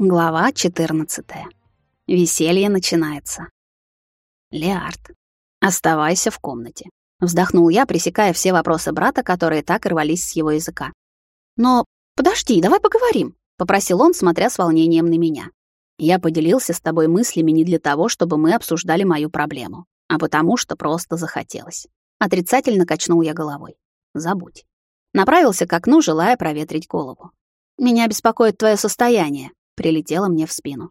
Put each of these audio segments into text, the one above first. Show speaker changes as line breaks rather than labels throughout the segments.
Глава 14. Веселье начинается. Леард, оставайся в комнате. Вздохнул я, пресекая все вопросы брата, которые так рвались с его языка. Но подожди, давай поговорим, попросил он, смотря с волнением на меня. Я поделился с тобой мыслями не для того, чтобы мы обсуждали мою проблему, а потому что просто захотелось. Отрицательно качнул я головой. Забудь. Направился к окну, желая проветрить голову. Меня беспокоит твое состояние, прилетело мне в спину.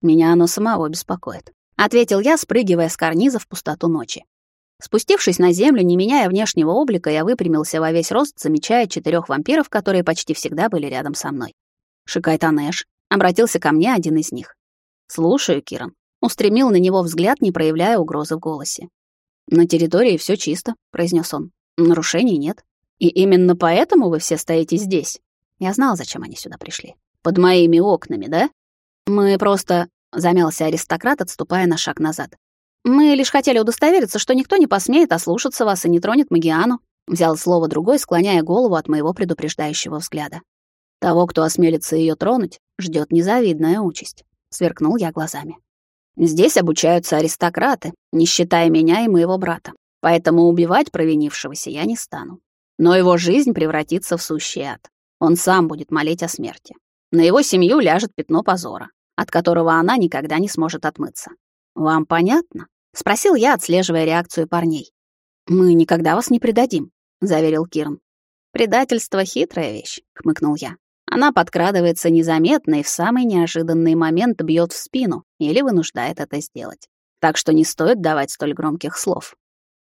Меня оно самого беспокоит, ответил я, спрыгивая с карниза в пустоту ночи. Спустившись на землю, не меняя внешнего облика, я выпрямился во весь рост, замечая четырех вампиров, которые почти всегда были рядом со мной. Шикайтанеш обратился ко мне один из них. «Слушаю, Киран». Устремил на него взгляд, не проявляя угрозы в голосе. «На территории все чисто», — произнес он. «Нарушений нет. И именно поэтому вы все стоите здесь». Я знал, зачем они сюда пришли под моими окнами, да? Мы просто...» — замялся аристократ, отступая на шаг назад. «Мы лишь хотели удостовериться, что никто не посмеет ослушаться вас и не тронет Магиану», — взял слово другой, склоняя голову от моего предупреждающего взгляда. «Того, кто осмелится ее тронуть, ждет незавидная участь», — сверкнул я глазами. «Здесь обучаются аристократы, не считая меня и моего брата, поэтому убивать провинившегося я не стану. Но его жизнь превратится в сущий ад. Он сам будет молить о смерти. На его семью ляжет пятно позора, от которого она никогда не сможет отмыться. Вам понятно? спросил я, отслеживая реакцию парней. Мы никогда вас не предадим, заверил Кирн. Предательство хитрая вещь, хмыкнул я. Она подкрадывается незаметно и в самый неожиданный момент бьет в спину или вынуждает это сделать. Так что не стоит давать столь громких слов.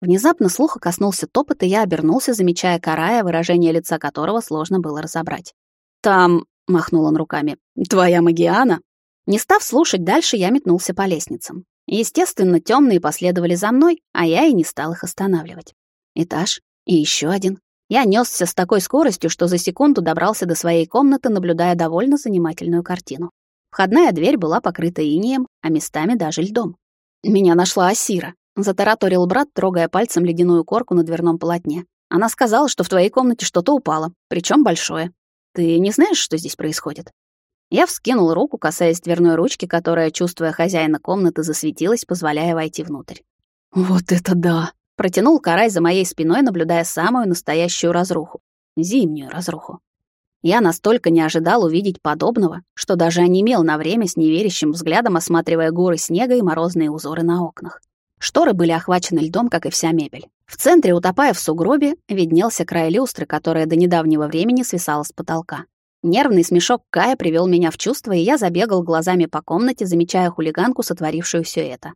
Внезапно слуха коснулся топот, и я обернулся, замечая Карая, выражение лица которого сложно было разобрать. «Там — махнул он руками. «Твоя Магиана?» Не став слушать дальше, я метнулся по лестницам. Естественно, темные последовали за мной, а я и не стал их останавливать. Этаж и еще один. Я несся с такой скоростью, что за секунду добрался до своей комнаты, наблюдая довольно занимательную картину. Входная дверь была покрыта инеем, а местами даже льдом. «Меня нашла Асира», — затараторил брат, трогая пальцем ледяную корку на дверном полотне. «Она сказала, что в твоей комнате что-то упало, причем большое. Ты не знаешь, что здесь происходит?» Я вскинул руку, касаясь дверной ручки, которая, чувствуя хозяина комнаты, засветилась, позволяя войти внутрь. «Вот это да!» — протянул Карай за моей спиной, наблюдая самую настоящую разруху. Зимнюю разруху. Я настолько не ожидал увидеть подобного, что даже онемел на время с неверящим взглядом, осматривая горы снега и морозные узоры на окнах. Шторы были охвачены льдом, как и вся мебель. В центре, утопая в сугробе, виднелся край люстры, которая до недавнего времени свисала с потолка. Нервный смешок Кая привел меня в чувство, и я забегал глазами по комнате, замечая хулиганку, сотворившую все это.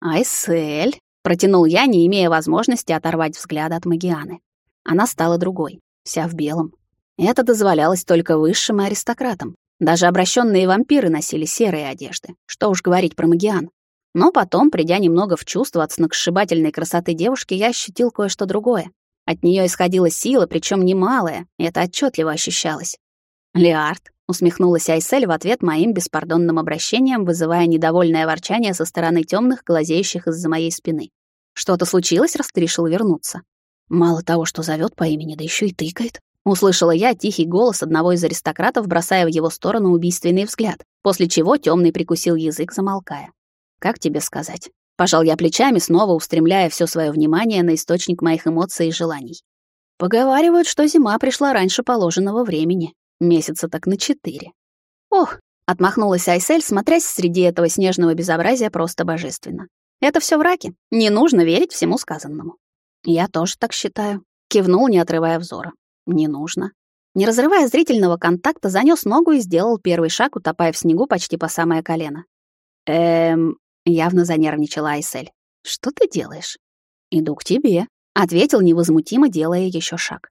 «Айсель», — протянул я, не имея возможности оторвать взгляд от Магианы. Она стала другой, вся в белом. Это дозволялось только высшим аристократам. Даже обращенные вампиры носили серые одежды. Что уж говорить про Магиан. Но потом, придя немного в чувство от сногсшибательной красоты девушки, я ощутил кое-что другое. От нее исходила сила, причем немалая, и это отчетливо ощущалось. «Леард», — усмехнулась Айсель в ответ моим беспардонным обращением, вызывая недовольное ворчание со стороны темных, глазеющих из-за моей спины. «Что-то случилось, раз ты решил вернуться?» «Мало того, что зовет по имени, да еще и тыкает», — услышала я тихий голос одного из аристократов, бросая в его сторону убийственный взгляд, после чего темный прикусил язык, замолкая. Как тебе сказать? Пожал я плечами, снова устремляя все свое внимание на источник моих эмоций и желаний. Поговаривают, что зима пришла раньше положенного времени, месяца так на четыре. Ох, отмахнулась Айсель, смотрясь среди этого снежного безобразия просто божественно. Это все враки, не нужно верить всему сказанному. Я тоже так считаю, кивнул, не отрывая взора. Не нужно. Не разрывая зрительного контакта, занёс ногу и сделал первый шаг, утопая в снегу почти по самое колено. Эм, Явно занервничала Айсель. «Что ты делаешь?» «Иду к тебе», — ответил невозмутимо, делая еще шаг.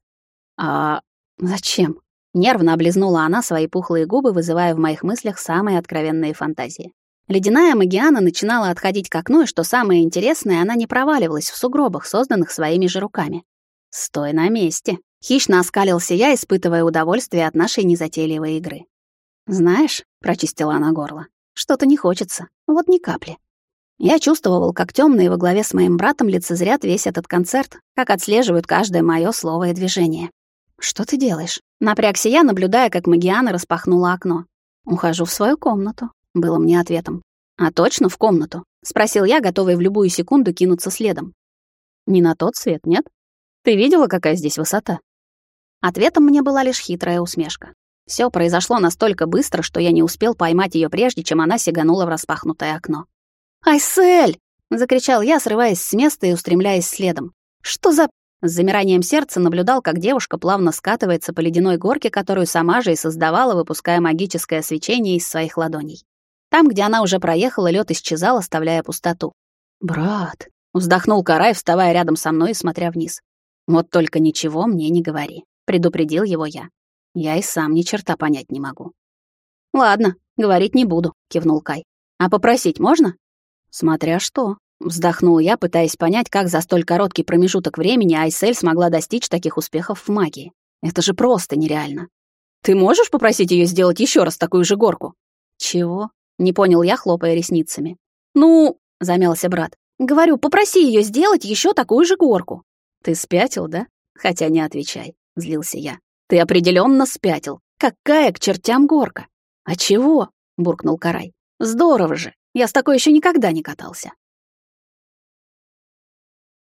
«А зачем?» Нервно облизнула она свои пухлые губы, вызывая в моих мыслях самые откровенные фантазии. Ледяная Магиана начинала отходить к окну, и что самое интересное, она не проваливалась в сугробах, созданных своими же руками. «Стой на месте!» — хищно оскалился я, испытывая удовольствие от нашей незатейливой игры. «Знаешь», — прочистила она горло, — «что-то не хочется, вот ни капли. Я чувствовал, как темные во главе с моим братом лицезрят весь этот концерт, как отслеживают каждое мое слово и движение. «Что ты делаешь?» Напрягся я, наблюдая, как Магиана распахнула окно. Ухожу в свою комнату, было мне ответом. А точно в комнату? спросил я, готовый в любую секунду кинуться следом. Не на тот свет, нет? Ты видела, какая здесь высота? Ответом мне была лишь хитрая усмешка. Все произошло настолько быстро, что я не успел поймать ее прежде, чем она сиганула в распахнутое окно. «Айсель!» — закричал я, срываясь с места и устремляясь следом. «Что за...» С замиранием сердца наблюдал, как девушка плавно скатывается по ледяной горке, которую сама же и создавала, выпуская магическое свечение из своих ладоней. Там, где она уже проехала, лед исчезал, оставляя пустоту. «Брат!» — вздохнул Карай, вставая рядом со мной и смотря вниз. «Вот только ничего мне не говори», — предупредил его я. «Я и сам ни черта понять не могу». «Ладно, говорить не буду», — кивнул Кай. «А попросить можно?» «Смотря что», — вздохнул я, пытаясь понять, как за столь короткий промежуток времени Айсель смогла достичь таких успехов в магии. Это же просто нереально. «Ты можешь попросить ее сделать еще раз такую же горку?» «Чего?» — не понял я, хлопая ресницами. «Ну...» — замялся брат. «Говорю, попроси ее сделать еще такую же горку». «Ты спятил, да?» «Хотя не отвечай», — злился я. «Ты определенно спятил. Какая к чертям горка?» «А чего?» — буркнул Карай. «Здорово же. Я с такой еще никогда не катался.